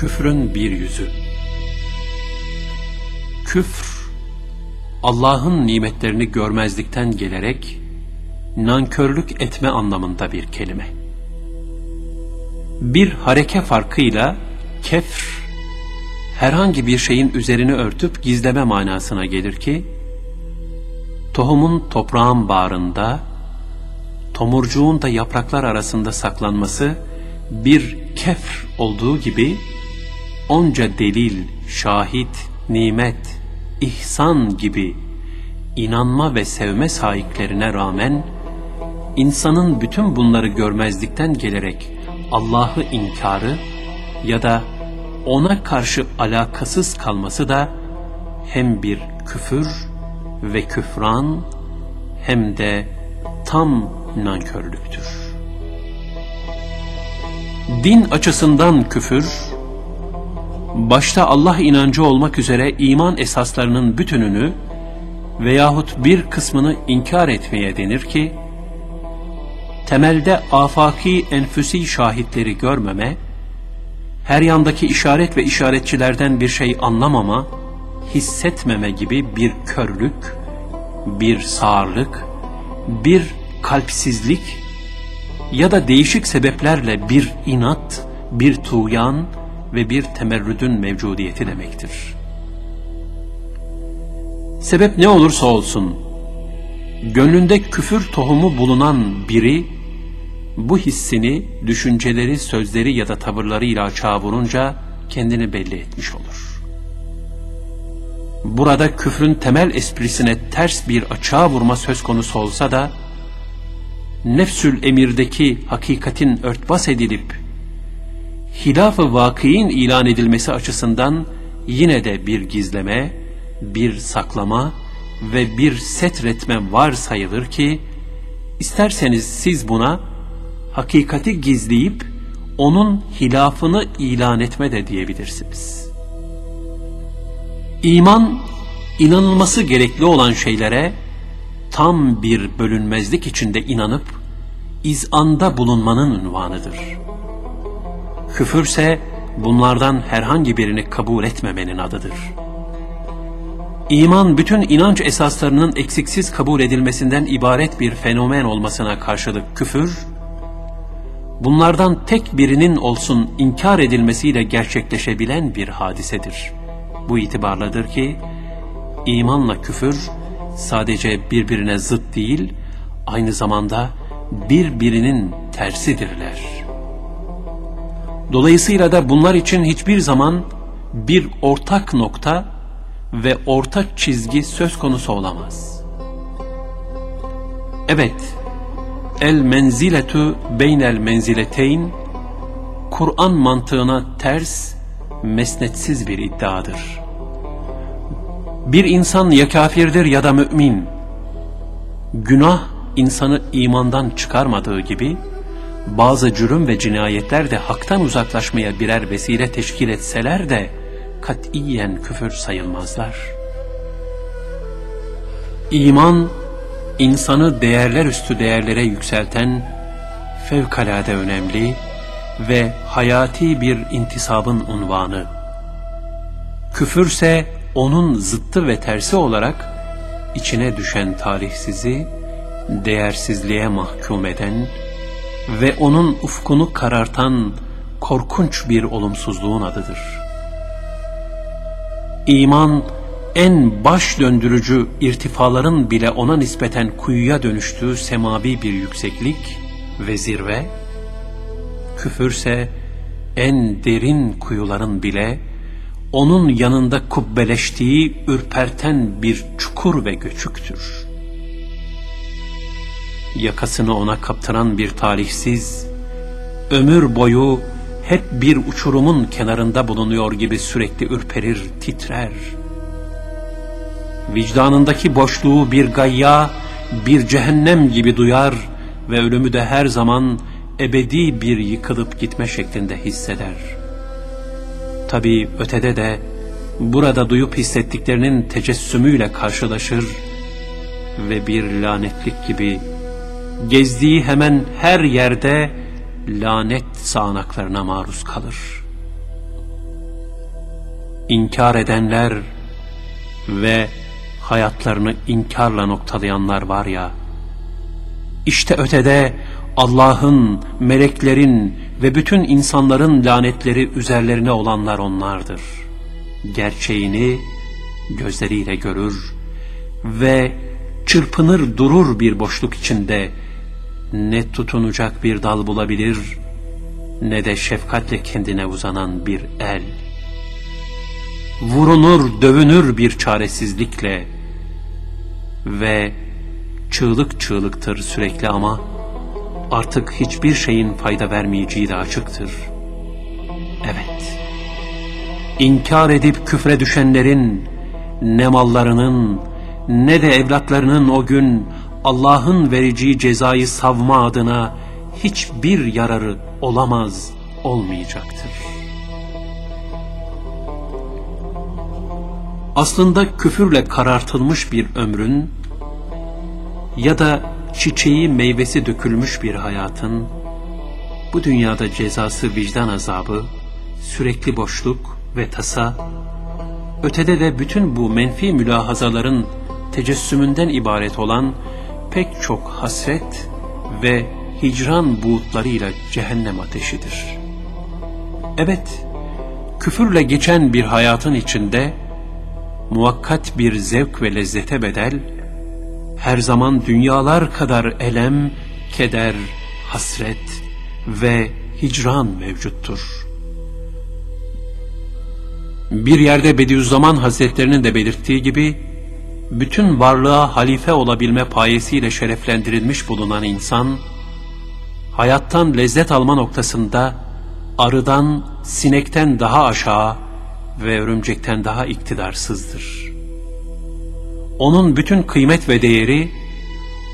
Küfrün bir yüzü. Küfr, Allah'ın nimetlerini görmezlikten gelerek nankörlük etme anlamında bir kelime. Bir hareke farkıyla kefr, herhangi bir şeyin üzerini örtüp gizleme manasına gelir ki, tohumun toprağın bağrında, tomurcuğun da yapraklar arasında saklanması bir kefr olduğu gibi, onca delil, şahit, nimet, ihsan gibi inanma ve sevme sahiplerine rağmen, insanın bütün bunları görmezlikten gelerek Allah'ı inkarı ya da ona karşı alakasız kalması da hem bir küfür ve küfran hem de tam nankörlüktür. Din açısından küfür, başta Allah inancı olmak üzere iman esaslarının bütününü veyahut bir kısmını inkar etmeye denir ki, temelde afaki enfüsi şahitleri görmeme, her yandaki işaret ve işaretçilerden bir şey anlamama, hissetmeme gibi bir körlük, bir sağırlık, bir kalpsizlik ya da değişik sebeplerle bir inat, bir tuğyan ve bir temerrüdün mevcudiyeti demektir. Sebep ne olursa olsun, gönlünde küfür tohumu bulunan biri, bu hissini, düşünceleri, sözleri ya da tavırlarıyla açığa vurunca kendini belli etmiş olur. Burada küfrün temel esprisine ters bir açığa vurma söz konusu olsa da, nefsül emirdeki hakikatin örtbas edilip, hilaf-ı vakiin ilan edilmesi açısından yine de bir gizleme, bir saklama ve bir setretme var sayılır ki, isterseniz siz buna hakikati gizleyip onun hilafını ilan etme de diyebilirsiniz. İman, inanılması gerekli olan şeylere tam bir bölünmezlik içinde inanıp izanda bulunmanın unvanıdır. Küfürse bunlardan herhangi birini kabul etmemenin adıdır. İman bütün inanç esaslarının eksiksiz kabul edilmesinden ibaret bir fenomen olmasına karşılık küfür, bunlardan tek birinin olsun inkar edilmesiyle gerçekleşebilen bir hadisedir. Bu itibarladır ki, imanla küfür sadece birbirine zıt değil, aynı zamanda birbirinin tersidirler. Dolayısıyla da bunlar için hiçbir zaman bir ortak nokta ve ortak çizgi söz konusu olamaz. Evet, el menziletu beynel menzileteyn, Kur'an mantığına ters, mesnetsiz bir iddiadır. Bir insan ya kafirdir ya da mümin. Günah insanı imandan çıkarmadığı gibi, bazı cürüm ve cinayetler de haktan uzaklaşmaya birer vesile teşkil etseler de, katiyen küfür sayılmazlar. İman, insanı değerler üstü değerlere yükselten fevkalade önemli ve hayati bir intisabın unvanı. Küfürse onun zıttı ve tersi olarak içine düşen tarihsizi değersizliğe mahkum eden ve onun ufkunu karartan korkunç bir olumsuzluğun adıdır. İman, en baş döndürücü irtifaların bile ona nispeten kuyuya dönüştüğü semavi bir yükseklik ve zirve, küfürse en derin kuyuların bile onun yanında kubbeleştiği ürperten bir çukur ve göçüktür. Yakasını ona kaptıran bir talihsiz, ömür boyu hep bir uçurumun kenarında bulunuyor gibi sürekli ürperir, titrer. Vicdanındaki boşluğu bir gayya, bir cehennem gibi duyar ve ölümü de her zaman ebedi bir yıkılıp gitme şeklinde hisseder. Tabi ötede de burada duyup hissettiklerinin tecessümüyle karşılaşır ve bir lanetlik gibi gezdiği hemen her yerde lanet sağanaklarına maruz kalır. inkar edenler ve hayatlarını inkarla noktalayanlar var ya, işte ötede Allah'ın, meleklerin ve bütün insanların lanetleri üzerlerine olanlar onlardır. Gerçeğini gözleriyle görür ve çırpınır durur bir boşluk içinde ne tutunacak bir dal bulabilir ne de şefkatle kendine uzanan bir el. Vurunur, dövünür bir çaresizlikle ve çığlık çığlıktır sürekli ama artık hiçbir şeyin fayda vermeyeceği de açıktır. Evet, inkar edip küfre düşenlerin ne mallarının ne de evlatlarının o gün Allah'ın vereceği cezayı savma adına hiçbir yararı olamaz, olmayacaktır. Aslında küfürle karartılmış bir ömrün ya da çiçeği meyvesi dökülmüş bir hayatın bu dünyada cezası vicdan azabı, sürekli boşluk ve tasa, ötede de bütün bu menfi mülahazaların tecessümünden ibaret olan pek çok hasret ve hicran buğutlarıyla cehennem ateşidir. Evet, küfürle geçen bir hayatın içinde muhakkat bir zevk ve lezzete bedel, her zaman dünyalar kadar elem, keder, hasret ve hicran mevcuttur. Bir yerde Bediüzzaman Hazretlerinin de belirttiği gibi, bütün varlığa halife olabilme payesiyle şereflendirilmiş bulunan insan, hayattan lezzet alma noktasında arıdan, sinekten daha aşağı ve örümcekten daha iktidarsızdır. Onun bütün kıymet ve değeri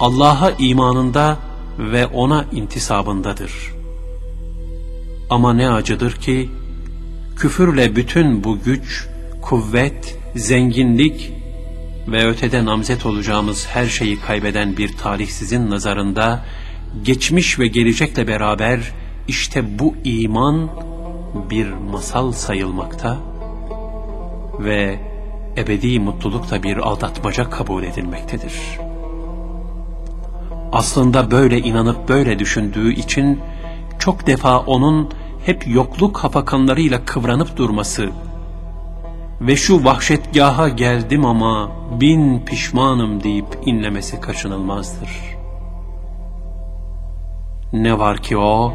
Allah'a imanında ve ona intisabındadır. Ama ne acıdır ki küfürle bütün bu güç, kuvvet, zenginlik ve ötede namzet olacağımız her şeyi kaybeden bir talihsizin nazarında geçmiş ve gelecekle beraber işte bu iman bir masal sayılmakta ve ebedi mutluluk da bir aldatmaca kabul edilmektedir. Aslında böyle inanıp böyle düşündüğü için çok defa onun hep yokluk hafakanlarıyla kıvranıp durması ve şu vahşetgaha geldim ama bin pişmanım deyip inlemesi kaçınılmazdır. Ne var ki o,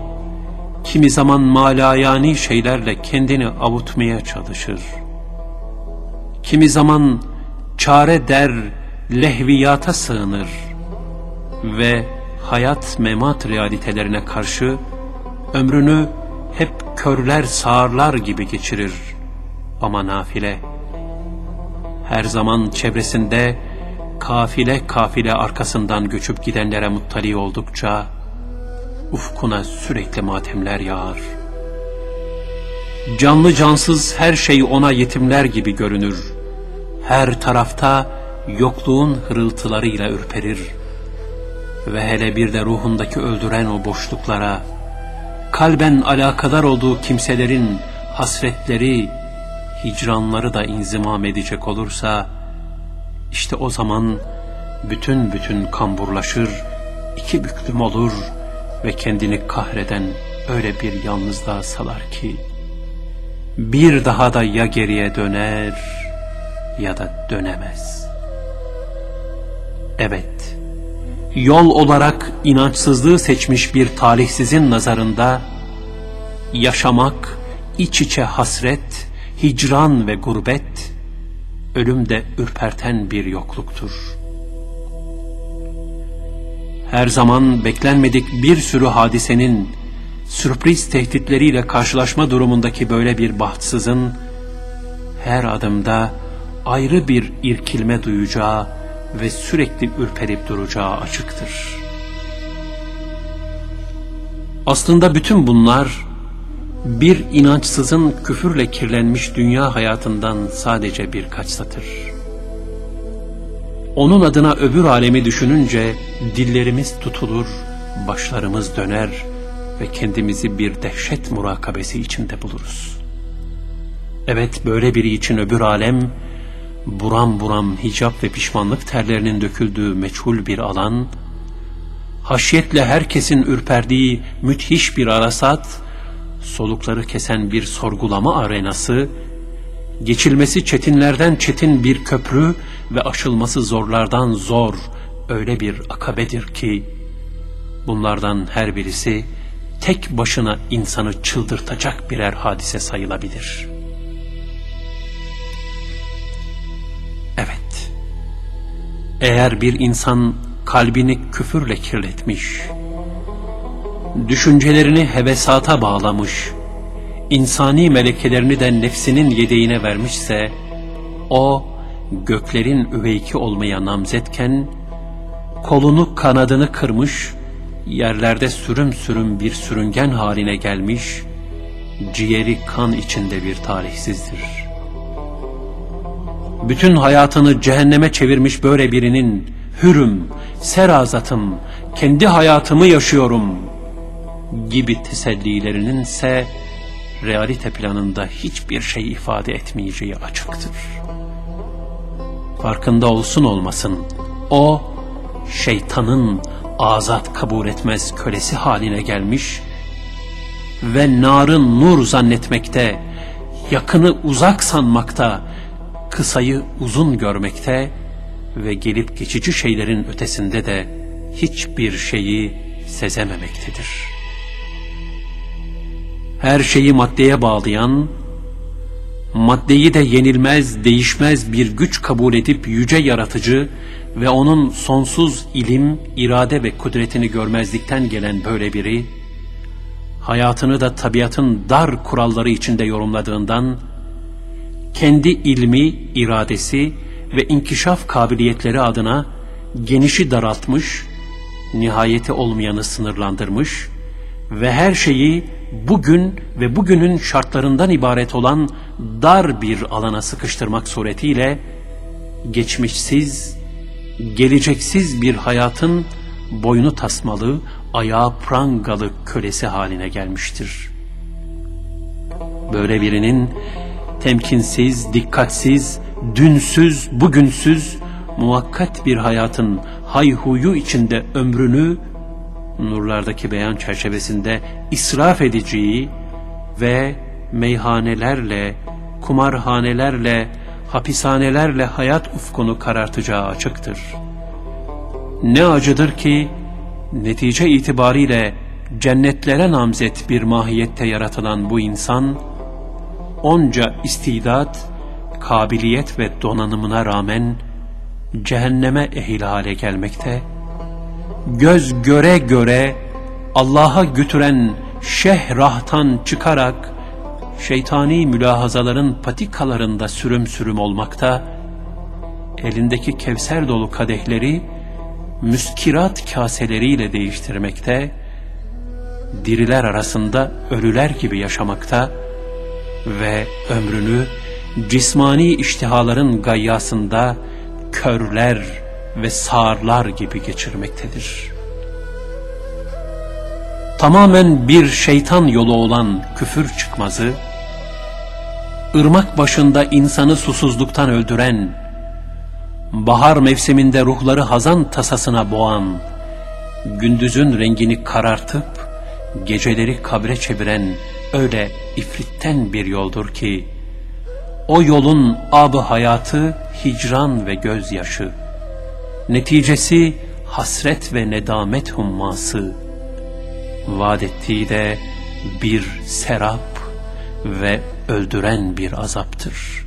kimi zaman malayani şeylerle kendini avutmaya çalışır. Kimi zaman çare der, lehviyata sığınır ve hayat memat realitelerine karşı ömrünü hep körler sağırlar gibi geçirir ama nafile. Her zaman çevresinde kafile kafile arkasından göçüp gidenlere muttali oldukça ufkuna sürekli matemler yağar. Canlı cansız her şey ona yetimler gibi görünür. Her tarafta yokluğun hırıltılarıyla ürperir. Ve hele bir de ruhundaki öldüren o boşluklara, kalben alakadar olduğu kimselerin hasretleri, hicranları da inzimam edecek olursa, işte o zaman bütün bütün kamburlaşır, iki büklüm olur ve kendini kahreden öyle bir yalnızlığa salar ki, bir daha da ya geriye döner ya da dönemez. Evet, yol olarak inançsızlığı seçmiş bir talihsizin nazarında, yaşamak, iç içe hasret, hicran ve gurbet, ölüm de ürperten bir yokluktur. Her zaman beklenmedik bir sürü hadisenin, sürpriz tehditleriyle karşılaşma durumundaki böyle bir bahtsızın, her adımda ayrı bir irkilme duyacağı ve sürekli ürperip duracağı açıktır. Aslında bütün bunlar, bir inançsızın küfürle kirlenmiş dünya hayatından sadece birkaç satır. Onun adına öbür alemi düşününce dillerimiz tutulur, başlarımız döner ve kendimizi bir dehşet murakabesi içinde buluruz. Evet böyle biri için öbür alem, buram buram hicap ve pişmanlık terlerinin döküldüğü meçhul bir alan, haşyetle herkesin ürperdiği müthiş bir arasat, solukları kesen bir sorgulama arenası, geçilmesi çetinlerden çetin bir köprü ve aşılması zorlardan zor öyle bir akabedir ki, bunlardan her birisi tek başına insanı çıldırtacak birer hadise sayılabilir. Evet, eğer bir insan kalbini küfürle kirletmiş, düşüncelerini hevesata bağlamış, insani melekelerini de nefsinin yedeğine vermişse, o göklerin üveyki olmaya namzetken, kolunu kanadını kırmış, yerlerde sürüm sürüm bir sürüngen haline gelmiş, ciğeri kan içinde bir tarihsizdir. Bütün hayatını cehenneme çevirmiş böyle birinin, hürüm, serazatım, kendi hayatımı yaşıyorum gibi tesellilerinin ise realite planında hiçbir şey ifade etmeyeceği açıktır. Farkında olsun olmasın, o şeytanın azat kabul etmez kölesi haline gelmiş ve narın nur zannetmekte, yakını uzak sanmakta, kısayı uzun görmekte ve gelip geçici şeylerin ötesinde de hiçbir şeyi sezememektedir. Her şeyi maddeye bağlayan, maddeyi de yenilmez, değişmez bir güç kabul edip yüce yaratıcı ve onun sonsuz ilim, irade ve kudretini görmezlikten gelen böyle biri, hayatını da tabiatın dar kuralları içinde yorumladığından, kendi ilmi, iradesi ve inkişaf kabiliyetleri adına genişi daraltmış, nihayeti olmayanı sınırlandırmış ve her şeyi bugün ve bugünün şartlarından ibaret olan dar bir alana sıkıştırmak suretiyle geçmişsiz, geleceksiz bir hayatın boynu tasmalı, ayağı prangalı kölesi haline gelmiştir. Böyle birinin temkinsiz, dikkatsiz, dünsüz, bugünsüz, muvakkat bir hayatın hayhuyu içinde ömrünü nurlardaki beyan çerçevesinde israf edeceği ve meyhanelerle, kumarhanelerle, hapishanelerle hayat ufkunu karartacağı açıktır. Ne acıdır ki netice itibariyle cennetlere namzet bir mahiyette yaratılan bu insan, onca istidat, kabiliyet ve donanımına rağmen cehenneme ehil hale gelmekte, göz göre göre Allah'a götüren şehrahtan çıkarak şeytani mülahazaların patikalarında sürüm sürüm olmakta, elindeki kevser dolu kadehleri müskirat kaseleriyle değiştirmekte, diriler arasında ölüler gibi yaşamakta ve ömrünü cismani iştihaların gayyasında körler ve sağırlar gibi geçirmektedir. Tamamen bir şeytan yolu olan küfür çıkmazı, ırmak başında insanı susuzluktan öldüren, bahar mevsiminde ruhları hazan tasasına boğan, gündüzün rengini karartıp, geceleri kabre çeviren öyle ifritten bir yoldur ki, o yolun abı hayatı hicran ve gözyaşı, neticesi hasret ve nedamet humması, vaat ettiği de bir serap ve öldüren bir azaptır.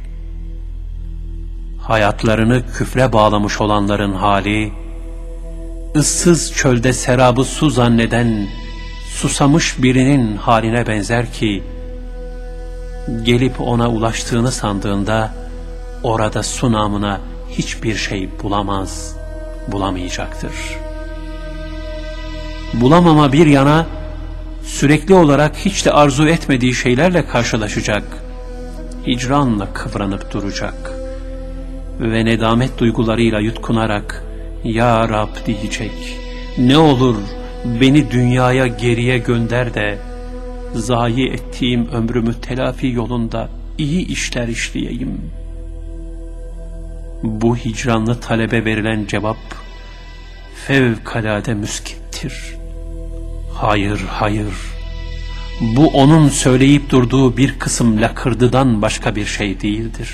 Hayatlarını küfre bağlamış olanların hali, ıssız çölde serabı su zanneden, susamış birinin haline benzer ki, gelip ona ulaştığını sandığında, orada su namına hiçbir şey bulamaz, bulamayacaktır. Bulamama bir yana, sürekli olarak hiç de arzu etmediği şeylerle karşılaşacak, hicranla kıvranıp duracak ve nedamet duygularıyla yutkunarak Ya Rab diyecek, ne olur beni dünyaya geriye gönder de zayi ettiğim ömrümü telafi yolunda iyi işler işleyeyim. Bu hicranlı talebe verilen cevap fevkalade müskittir. Hayır, hayır. Bu onun söyleyip durduğu bir kısım lakırdıdan başka bir şey değildir.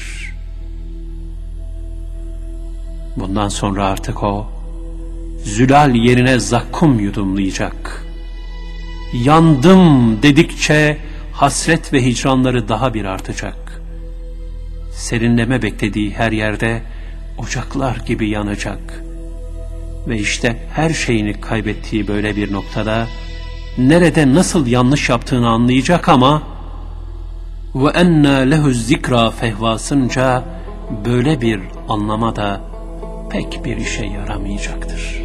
Bundan sonra artık o, zülal yerine zakkum yudumlayacak. Yandım dedikçe hasret ve hicranları daha bir artacak. Serinleme beklediği her yerde ocaklar gibi yanacak. Ve işte her şeyini kaybettiği böyle bir noktada, nerede nasıl yanlış yaptığını anlayacak ama ve enna lehu zikra fehvasınca böyle bir anlamada pek bir işe yaramayacaktır.